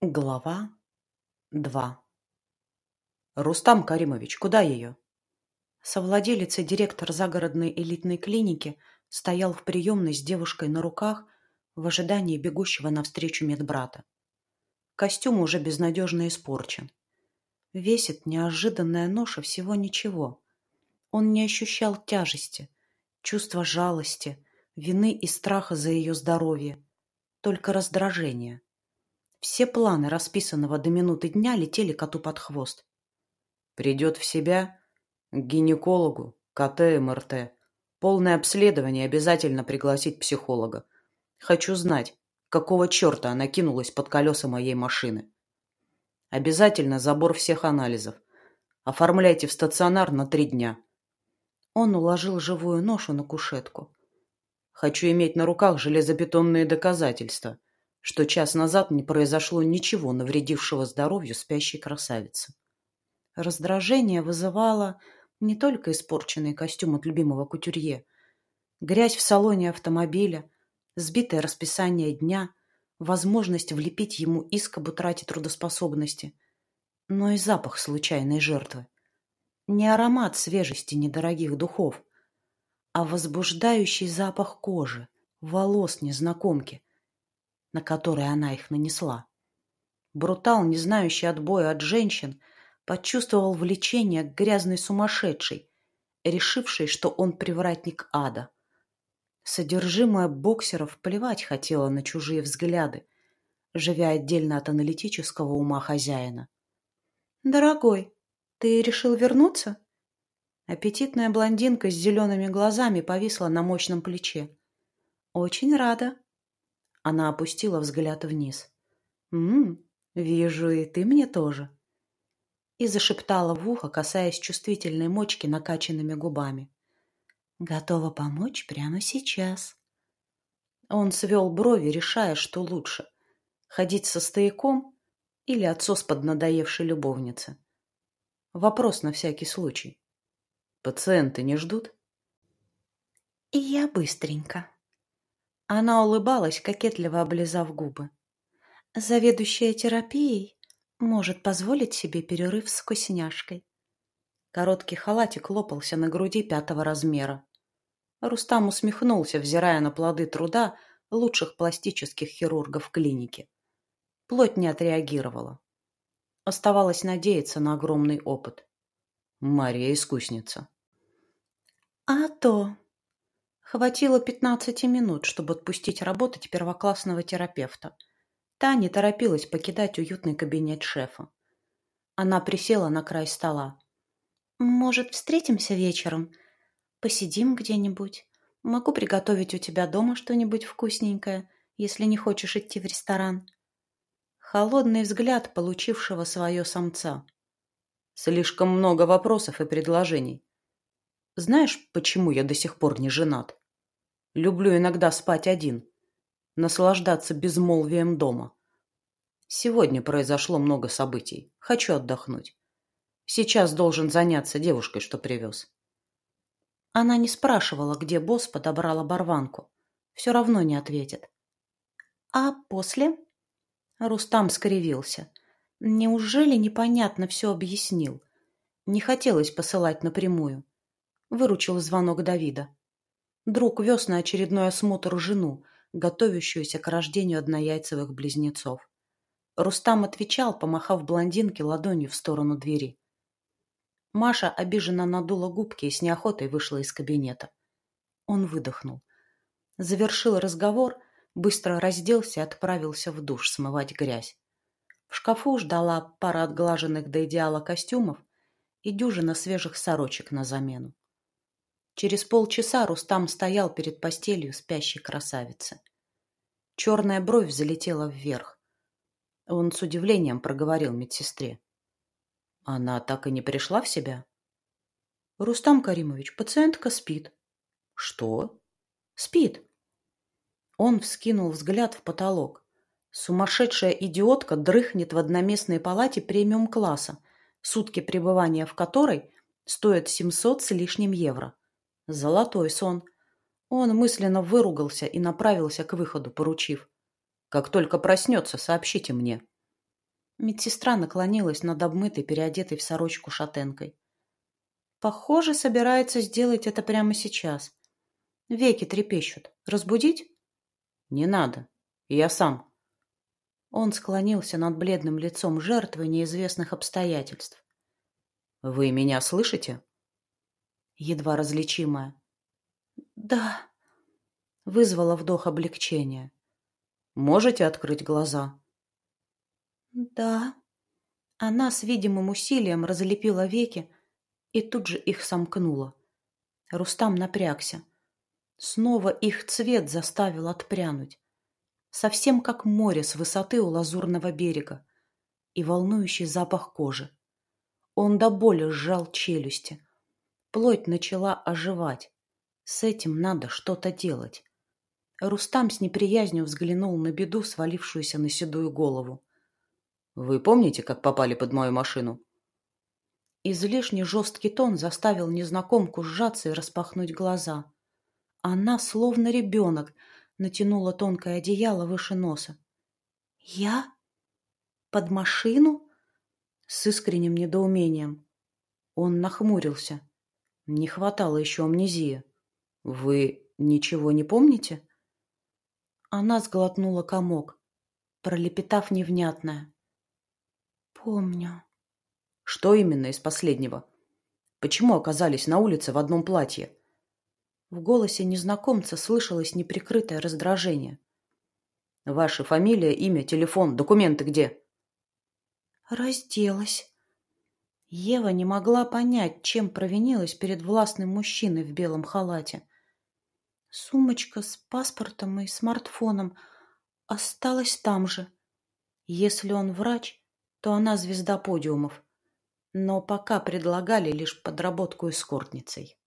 Глава 2 «Рустам Каримович, куда ее?» Совладелец и директор загородной элитной клиники стоял в приемной с девушкой на руках в ожидании бегущего навстречу медбрата. Костюм уже безнадежно испорчен. Весит неожиданная ноша всего ничего. Он не ощущал тяжести, чувства жалости, вины и страха за ее здоровье, только раздражение – все планы расписанного до минуты дня летели коту под хвост. Придет в себя к гинекологу, КТ, МРТ. Полное обследование обязательно пригласить психолога. Хочу знать, какого черта она кинулась под колеса моей машины. Обязательно забор всех анализов. Оформляйте в стационар на три дня. Он уложил живую ношу на кушетку. Хочу иметь на руках железобетонные доказательства – что час назад не произошло ничего навредившего здоровью спящей красавицы. Раздражение вызывало не только испорченный костюм от любимого кутюрье, грязь в салоне автомобиля, сбитое расписание дня, возможность влепить ему иск об утрате трудоспособности, но и запах случайной жертвы. Не аромат свежести недорогих духов, а возбуждающий запах кожи, волос незнакомки, на который она их нанесла. Брутал, не знающий отбоя от женщин, почувствовал влечение к грязной сумасшедшей, решившей, что он привратник ада. Содержимое боксеров плевать хотела на чужие взгляды, живя отдельно от аналитического ума хозяина. «Дорогой, ты решил вернуться?» Аппетитная блондинка с зелеными глазами повисла на мощном плече. «Очень рада», она опустила взгляд вниз. «М-м, вижу, и ты мне тоже». И зашептала в ухо, касаясь чувствительной мочки накачанными губами. «Готова помочь прямо сейчас». Он свел брови, решая, что лучше — ходить со стояком или отсос под надоевшей любовницы. Вопрос на всякий случай. «Пациенты не ждут?» «Я быстренько», она улыбалась, кокетливо облизав губы. Заведующая терапией может позволить себе перерыв с вкусняшкой. Короткий халатик лопался на груди пятого размера. Рустам усмехнулся, взирая на плоды труда лучших пластических хирургов в клинике. Плоть не отреагировала. Оставалось надеяться на огромный опыт. Мария искусница. «А то!» Хватило пятнадцати минут, чтобы отпустить работать первоклассного терапевта. Та не торопилась покидать уютный кабинет шефа. Она присела на край стола. «Может, встретимся вечером? Посидим где-нибудь? Могу приготовить у тебя дома что-нибудь вкусненькое, если не хочешь идти в ресторан». Холодный взгляд получившего свое самца. «Слишком много вопросов и предложений. Знаешь, почему я до сих пор не женат? Люблю иногда спать один, наслаждаться безмолвием дома. Сегодня произошло много событий. Хочу отдохнуть. Сейчас должен заняться девушкой, что привез. Она не спрашивала, где босс подобрал оборванку. Все равно не ответит. А после? Рустам скривился. Неужели непонятно все объяснил? Не хотелось посылать напрямую. Выручил звонок Давида. Друг вез на очередной осмотр жену, готовящуюся к рождению однояйцевых близнецов. Рустам отвечал, помахав блондинке ладонью в сторону двери. Маша обиженно надула губки и с неохотой вышла из кабинета. Он выдохнул. Завершил разговор, быстро разделся и отправился в душ смывать грязь. В шкафу ждала пара отглаженных до идеала костюмов и дюжина свежих сорочек на замену. Через полчаса Рустам стоял перед постелью спящей красавицы. Черная бровь залетела вверх. Он с удивлением проговорил медсестре. Она так и не пришла в себя? Рустам Каримович, пациентка спит. Что? Спит. Он вскинул взгляд в потолок. Сумасшедшая идиотка дрыхнет в одноместной палате премиум-класса, сутки пребывания в которой стоят 700 с лишним евро. Золотой сон. Он мысленно выругался и направился к выходу, поручив. «Как только проснется, сообщите мне». Медсестра наклонилась над обмытой, переодетой в сорочку шатенкой. Похоже, собирается сделать это прямо сейчас. Веки трепещут. Разбудить? Не надо. Я сам. Он склонился над бледным лицом жертвы неизвестных обстоятельств. Вы меня слышите? Едва различимая. Да. Вызвала вдох облегчения. Можете открыть глаза? Да. Она с видимым усилием разлепила веки, и тут же их сомкнула. Рустам напрягся. Снова их цвет заставил отпрянуть. Совсем как море с высоты у лазурного берега и волнующий запах кожи. Он до боли сжал челюсти. Плоть начала оживать. С этим надо что-то делать. Рустам с неприязнью взглянул на беду, свалившуюся на седую голову. «Вы помните, как попали под мою машину?» Излишне жесткий тон заставил незнакомку сжаться и распахнуть глаза. Она, словно ребенок, натянула тонкое одеяло выше носа. «Я? Под машину?» С искренним недоумением. Он нахмурился. Не хватало еще амнезии. «Вы ничего не помните?» Она сглотнула комок, пролепетав невнятное. «Помню». Что именно из последнего? Почему оказались на улице в одном платье? В голосе незнакомца слышалось неприкрытое раздражение. Ваша фамилия, имя, телефон, документы где? Разделась. Ева не могла понять, чем провинилась перед властным мужчиной в белом халате. Сумочка с паспортом и смартфоном осталась там же. Если он врач, то она звезда подиумов но пока предлагали лишь подработку эскортницей.